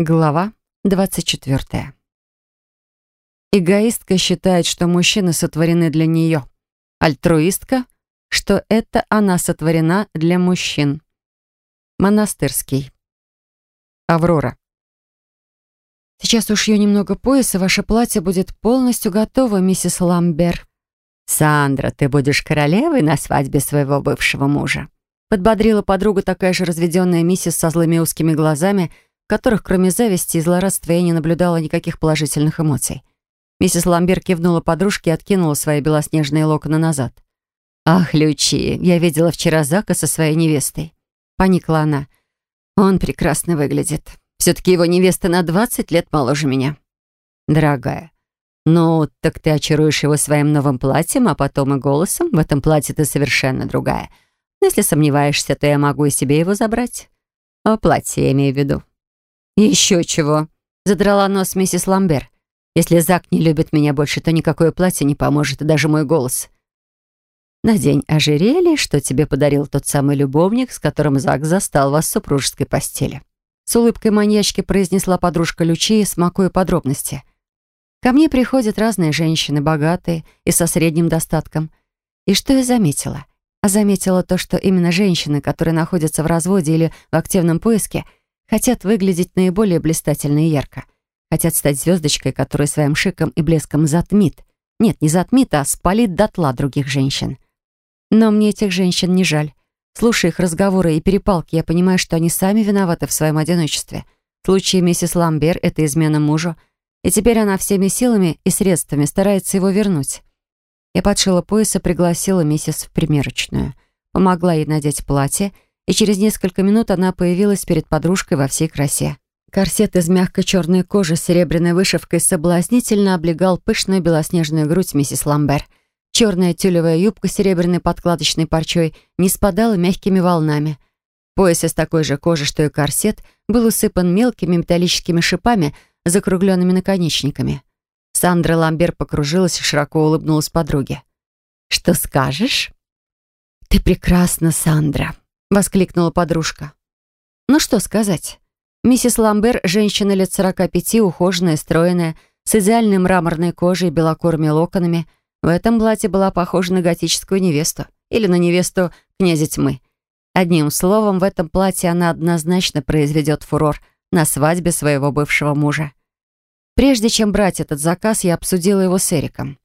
Глава 24. Эгоистка считает, что мужчины сотворены для нее. Альтруистка, что это она сотворена для мужчин. Монастырский. Аврора. Сейчас ушью немного пояса, ваше платье будет полностью готово, миссис Ламбер. Сандра, ты будешь королевой на свадьбе своего бывшего мужа. Подбодрила подруга такая же разведенная миссис со злыми узкими глазами, которых, кроме зависти и злорадства, я не наблюдала никаких положительных эмоций. Миссис Ламбер кивнула подружке и откинула свои белоснежные локоны назад. «Ах, Лючи, я видела вчера Зака со своей невестой». Поникла она. «Он прекрасно выглядит. Все-таки его невеста на 20 лет моложе меня». «Дорогая, ну, так ты очаруешь его своим новым платьем, а потом и голосом. В этом платье ты совершенно другая. Если сомневаешься, то я могу и себе его забрать. О, платье я имею в виду. «Еще чего!» — задрала нос миссис Ламбер. «Если Зак не любит меня больше, то никакое платье не поможет, и даже мой голос». «Надень ожерелье, что тебе подарил тот самый любовник, с которым Зак застал вас в супружеской постели». С улыбкой маньячки произнесла подружка Лючи, смакуя подробности. «Ко мне приходят разные женщины, богатые и со средним достатком. И что я заметила? А заметила то, что именно женщины, которые находятся в разводе или в активном поиске — Хотят выглядеть наиболее блистательно и ярко. Хотят стать звездочкой, которая своим шиком и блеском затмит. Нет, не затмит, а спалит дотла других женщин. Но мне этих женщин не жаль. Слушая их разговоры и перепалки, я понимаю, что они сами виноваты в своем одиночестве. В случае миссис Ламбер — это измена мужу. И теперь она всеми силами и средствами старается его вернуть. Я подшила пояс и пригласила миссис в примерочную. Помогла ей надеть платье — и через несколько минут она появилась перед подружкой во всей красе. Корсет из мягкой черной кожи с серебряной вышивкой соблазнительно облегал пышную белоснежную грудь миссис Ламбер. Черная тюлевая юбка с серебряной подкладочной парчой не спадала мягкими волнами. Пояс из такой же кожи, что и корсет, был усыпан мелкими металлическими шипами закругленными наконечниками. Сандра Ламбер покружилась и широко улыбнулась подруге. «Что скажешь?» «Ты прекрасна, Сандра», — воскликнула подружка. «Ну что сказать?» Миссис Ламбер — женщина лет сорока пяти, ухоженная, стройная, с идеальной мраморной кожей и белокурыми локонами. В этом платье была похожа на готическую невесту или на невесту князя тьмы. Одним словом, в этом платье она однозначно произведет фурор на свадьбе своего бывшего мужа. Прежде чем брать этот заказ, я обсудила его с Эриком.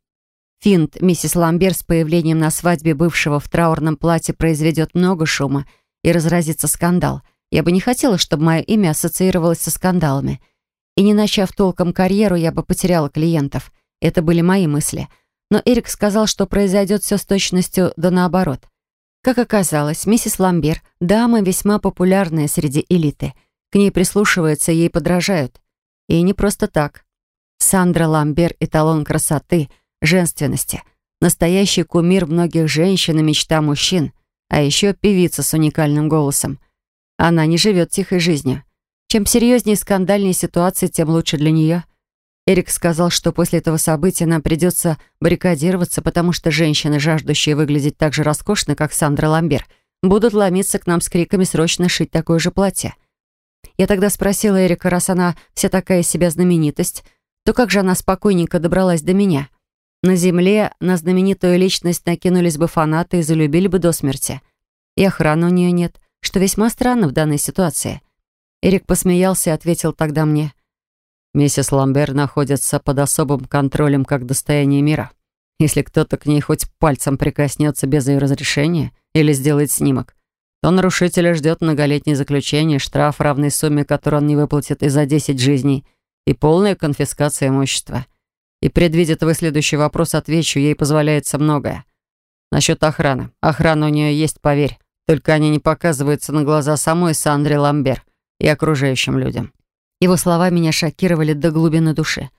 Финт миссис Ламбер с появлением на свадьбе бывшего в траурном платье произведет много шума и разразится скандал. Я бы не хотела, чтобы мое имя ассоциировалось со скандалами. И не начав толком карьеру, я бы потеряла клиентов. Это были мои мысли. Но Эрик сказал, что произойдет все с точностью до наоборот. Как оказалось, миссис Ламбер — дама весьма популярная среди элиты. К ней прислушиваются, ей подражают. И не просто так. Сандра Ламбер — эталон красоты — женственности. Настоящий кумир многих женщин и мечта мужчин. А еще певица с уникальным голосом. Она не живет тихой жизнью. Чем серьезнее и скандальнее ситуация, тем лучше для нее. Эрик сказал, что после этого события нам придется баррикадироваться, потому что женщины, жаждущие выглядеть так же роскошно, как Сандра Ламбер, будут ломиться к нам с криками срочно шить такое же платье. Я тогда спросила Эрика, раз она вся такая из себя знаменитость, то как же она спокойненько добралась до меня? На земле на знаменитую личность накинулись бы фанаты и залюбили бы до смерти. И охраны у нее нет, что весьма странно в данной ситуации. Эрик посмеялся и ответил тогда мне. «Миссис Ламбер находится под особым контролем как достояние мира. Если кто-то к ней хоть пальцем прикоснется без ее разрешения или сделает снимок, то нарушителя ждет многолетнее заключение, штраф, равной сумме, которую он не выплатит из за 10 жизней, и полная конфискация имущества. И, предвидя твой следующий вопрос, отвечу, ей позволяется многое. Насчет охраны. Охрана у нее есть, поверь. Только они не показываются на глаза самой Сандре Ламбер и окружающим людям. Его слова меня шокировали до глубины души.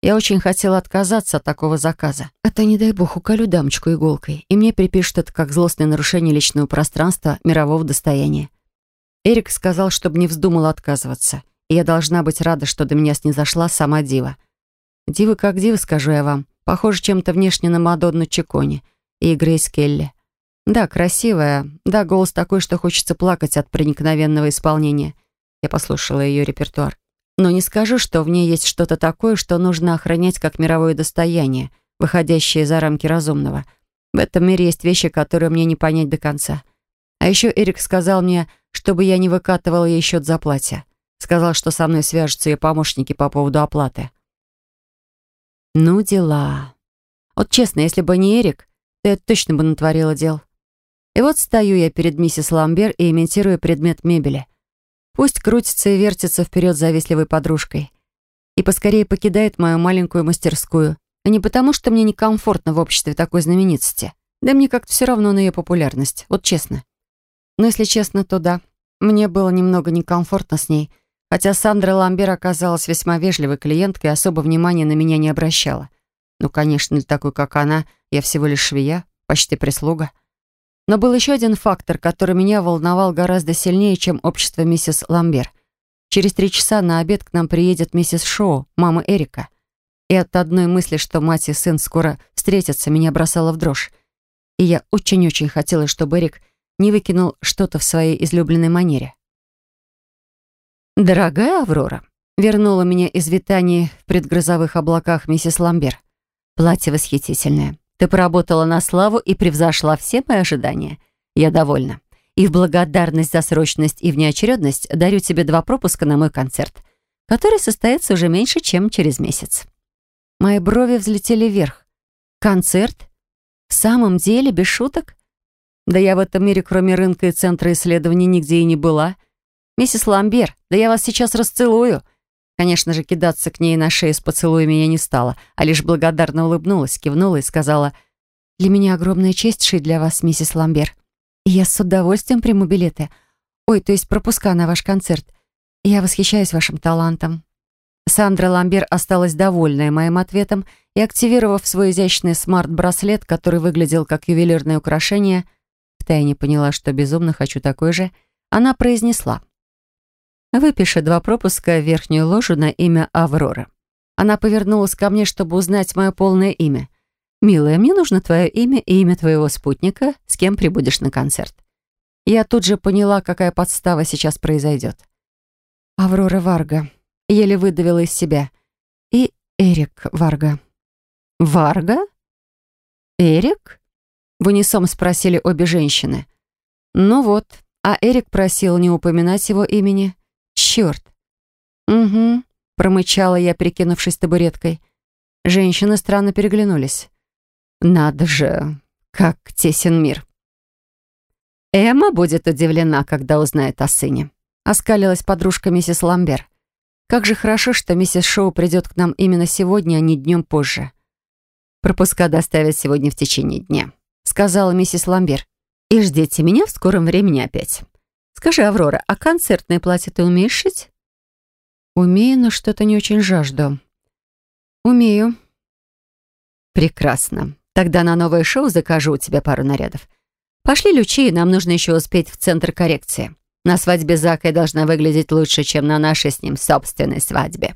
Я очень хотела отказаться от такого заказа. Это, не дай бог, уколю дамочку иголкой, и мне припишут это как злостное нарушение личного пространства мирового достояния. Эрик сказал, чтобы не вздумала отказываться, и я должна быть рада, что до меня снизошла сама дива. Дива как дива, скажу я вам. Похоже чем-то внешне на Мадонну Чекони и Грейс Келли. Да, красивая. Да, голос такой, что хочется плакать от проникновенного исполнения. Я послушала ее репертуар. Но не скажу, что в ней есть что-то такое, что нужно охранять как мировое достояние, выходящее за рамки разумного. В этом мире есть вещи, которые мне не понять до конца. А еще Эрик сказал мне, чтобы я не выкатывала ей счет за платье. Сказал, что со мной свяжутся ее помощники по поводу оплаты. Ну, дела. Вот честно, если бы не Эрик, то я точно бы натворила дел. И вот стою я перед миссис Ламбер и имитирую предмет мебели. Пусть крутится и вертится вперед завистливой подружкой. И поскорее покидает мою маленькую мастерскую. И не потому, что мне некомфортно в обществе такой знаменитости. Да мне как-то все равно на ее популярность, вот честно. Но если честно, то да, мне было немного некомфортно с ней, хотя Сандра Ламбер оказалась весьма вежливой клиенткой и особо внимания на меня не обращала. Ну, конечно, для такой, как она, я всего лишь швея, почти прислуга. Но был еще один фактор, который меня волновал гораздо сильнее, чем общество миссис Ламбер. Через три часа на обед к нам приедет миссис Шоу, мама Эрика. И от одной мысли, что мать и сын скоро встретятся, меня бросало в дрожь. И я очень-очень хотела, чтобы Эрик не выкинул что-то в своей излюбленной манере. «Дорогая Аврора», — вернула меня из витаний в предгрозовых облаках миссис Ламбер. «Платье восхитительное. Ты поработала на славу и превзошла все мои ожидания. Я довольна. И в благодарность за срочность и внеочередность дарю тебе два пропуска на мой концерт, который состоится уже меньше, чем через месяц». Мои брови взлетели вверх. «Концерт? В самом деле, без шуток?» Да я в этом мире, кроме рынка и центра исследований, нигде и не была. Миссис Ламбер, да я вас сейчас расцелую. Конечно же, кидаться к ней на шею с поцелуями я не стала, а лишь благодарно улыбнулась, кивнула и сказала, «Для меня огромная честь шить для вас, миссис Ламбер. И я с удовольствием приму билеты. Ой, то есть пропуска на ваш концерт. Я восхищаюсь вашим талантом». Сандра Ламбер осталась довольная моим ответом и, активировав свой изящный смарт-браслет, который выглядел как ювелирное украшение, втайне поняла, что безумно хочу такой же, она произнесла — Выпиши два пропуска в верхнюю ложу на имя Аврора. Она повернулась ко мне, чтобы узнать мое полное имя. «Милая, мне нужно твое имя и имя твоего спутника, с кем прибудешь на концерт». Я тут же поняла, какая подстава сейчас произойдет. «Аврора Варга», — еле выдавила из себя. «И Эрик Варга». «Варга? Эрик?» — в унисон спросили обе женщины. «Ну вот, а Эрик просил не упоминать его имени». Черт. Угу, промычала я, прикинувшись табуреткой. Женщины странно переглянулись. Надо же, как тесен мир. Эмма будет удивлена, когда узнает о сыне. Оскалилась подружка миссис Ламбер. Как же хорошо, что миссис Шоу придет к нам именно сегодня, а не днем позже. Пропуска доставят сегодня в течение дня, сказала миссис Ламбер. И ждите меня в скором времени опять. Скажи, Аврора, а концертное платье ты умеешь шить? Умею, но что-то не очень жажду. Умею. Прекрасно. Тогда на новое шоу закажу у тебя пару нарядов. Пошли, Лючи, нам нужно еще успеть в центр коррекции. На свадьбе Зака я должна выглядеть лучше, чем на нашей с ним собственной свадьбе.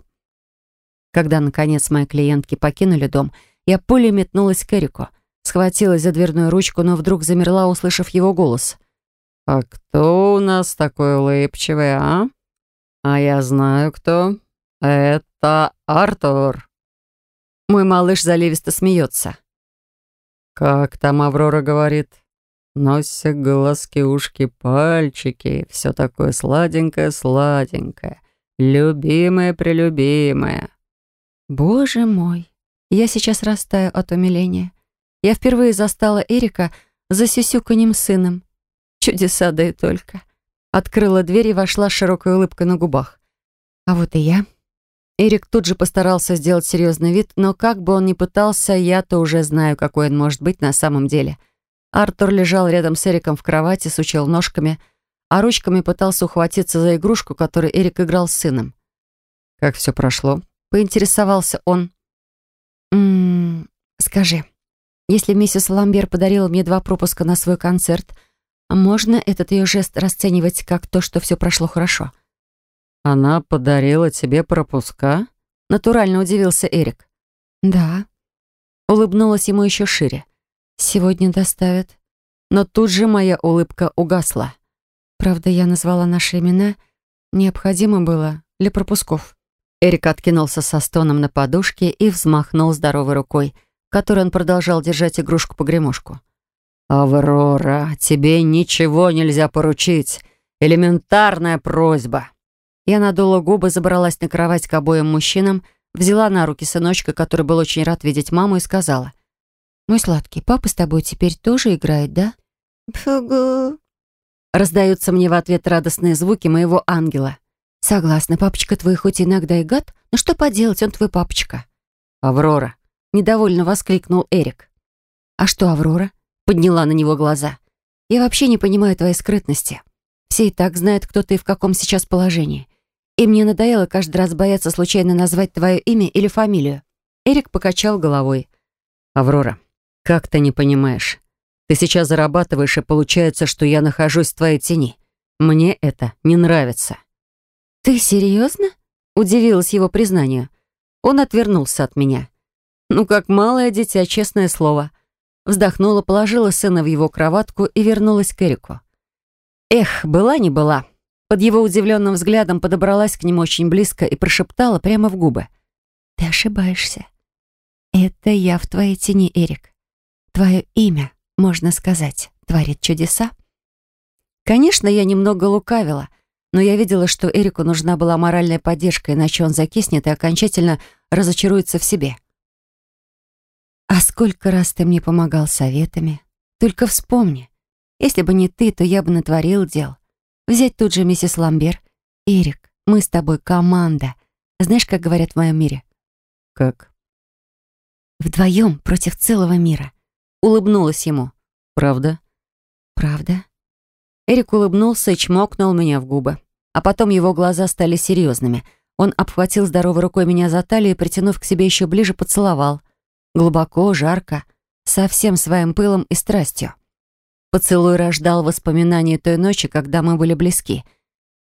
Когда, наконец, мои клиентки покинули дом, я пулей метнулась к Эрику, схватилась за дверную ручку, но вдруг замерла, услышав его голос — «А кто у нас такой улыбчивый, а?» «А я знаю, кто. Это Артур». Мой малыш заливисто смеется. «Как там Аврора говорит?» Носик, глазки, ушки, пальчики. Все такое сладенькое-сладенькое. Любимое-прелюбимое. Боже мой, я сейчас растаю от умиления. Я впервые застала Эрика за сюсюканьем сыном. Чудеса, да и только. Открыла дверь и вошла с широкой улыбкой на губах. А вот и я. Эрик тут же постарался сделать серьезный вид, но как бы он ни пытался, я-то уже знаю, какой он может быть на самом деле. Артур лежал рядом с Эриком в кровати, сучил ножками, а ручками пытался ухватиться за игрушку, которой Эрик играл с сыном. «Как все прошло?» — поинтересовался он. «М -м, скажи, если миссис Ламбер подарила мне два пропуска на свой концерт — можно этот ее жест расценивать как то, что все прошло хорошо? «Она подарила тебе пропуска?» Натурально удивился Эрик. «Да». Улыбнулась ему еще шире. «Сегодня доставят». Но тут же моя улыбка угасла. Правда, я назвала наши имена. Необходимо было для пропусков. Эрик откинулся со стоном на подушке и взмахнул здоровой рукой, которой он продолжал держать игрушку-погремушку. «Аврора, тебе ничего нельзя поручить. Элементарная просьба». Я надула губы, забралась на кровать к обоим мужчинам, взяла на руки сыночка, который был очень рад видеть маму, и сказала. «Мой сладкий, папа с тобой теперь тоже играет, да?» «Фугу». Раздаются мне в ответ радостные звуки моего ангела. «Согласна, папочка твой хоть иногда и гад, но что поделать, он твой папочка». «Аврора», — недовольно воскликнул Эрик. «А что, Аврора?» — подняла на него глаза. «Я вообще не понимаю твоей скрытности. Все и так знают, кто ты и в каком сейчас положении. И мне надоело каждый раз бояться случайно назвать твое имя или фамилию». Эрик покачал головой. «Аврора, как ты не понимаешь? Ты сейчас зарабатываешь, и получается, что я нахожусь в твоей тени. Мне это не нравится». «Ты серьезно?» — удивилась его признанию. Он отвернулся от меня. «Ну, как малое дитя, честное слово». Вздохнула, положила сына в его кроватку и вернулась к Эрику. Эх, была не была. Под его удивленным взглядом подобралась к нему очень близко и прошептала прямо в губы. «Ты ошибаешься. Это я в твоей тени, Эрик. Твое имя, можно сказать, творит чудеса». Конечно, я немного лукавила, но я видела, что Эрику нужна была моральная поддержка, иначе он закиснет и окончательно разочаруется в себе. «А сколько раз ты мне помогал советами? Только вспомни. Если бы не ты, то я бы натворил дел. Взять тут же миссис Ламбер. Эрик, мы с тобой команда. Знаешь, как говорят в моем мире? Как? Вдвоем против целого мира. Улыбнулась ему. Правда? Правда. Эрик улыбнулся и чмокнул меня в губы. А потом его глаза стали серьезными. Он обхватил здоровой рукой меня за талию и, притянув к себе еще ближе, поцеловал. Глубоко, жарко, со всем своим пылом и страстью. Поцелуй рождал воспоминания той ночи, когда мы были близки.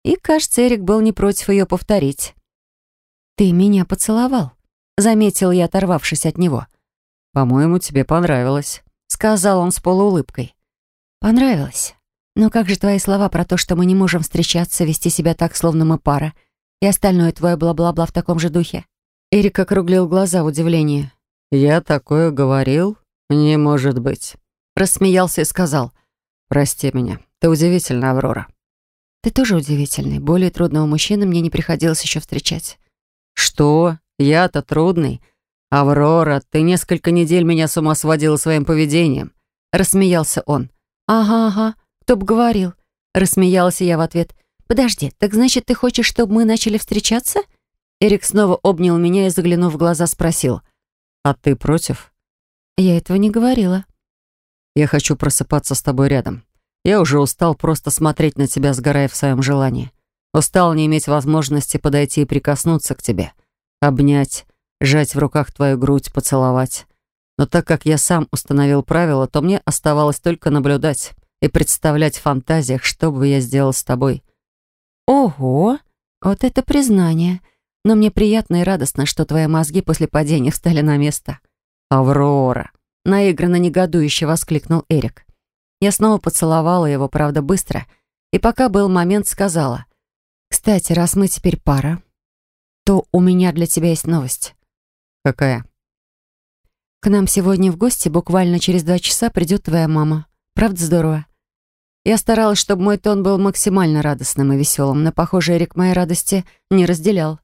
И, кажется, Эрик был не против ее повторить. «Ты меня поцеловал», — заметил я, оторвавшись от него. «По-моему, тебе понравилось», — сказал он с полуулыбкой. «Понравилось. Но как же твои слова про то, что мы не можем встречаться, вести себя так, словно мы пара, и остальное твое бла-бла-бла в таком же духе?» Эрик округлил глаза в удивлении. «Я такое говорил? Не может быть». Рассмеялся и сказал. «Прости меня. Ты удивительна, Аврора». «Ты тоже удивительный. Более трудного мужчины мне не приходилось еще встречать». «Что? Я-то трудный? Аврора, ты несколько недель меня с ума сводила своим поведением». Рассмеялся он. «Ага, ага. Кто бы говорил?» Рассмеялась я в ответ. «Подожди, так значит, ты хочешь, чтобы мы начали встречаться?» Эрик снова обнял меня и, заглянув в глаза, спросил. «А ты против?» Я этого не говорила. Я хочу просыпаться с тобой рядом. Я уже устал просто смотреть на тебя, сгорая в своем желании. Устал не иметь возможности подойти и прикоснуться к тебе. Обнять, сжать в руках твою грудь, поцеловать. Но так как я сам установил правила, то мне оставалось только наблюдать и представлять в фантазиях, что бы я сделал с тобой. Ого! Вот это признание. Но мне приятно и радостно, что твои мозги после падения встали на место. Аврора, наигранно негодующе воскликнул Эрик. Я снова поцеловала его, правда, быстро, и пока был момент, сказала. «Кстати, раз мы теперь пара, то у меня для тебя есть новость». «Какая?» «К нам сегодня в гости буквально через два часа придет твоя мама. Правда здорово?» Я старалась, чтобы мой тон был максимально радостным и веселым, но, похоже, Эрик моей радости не разделял.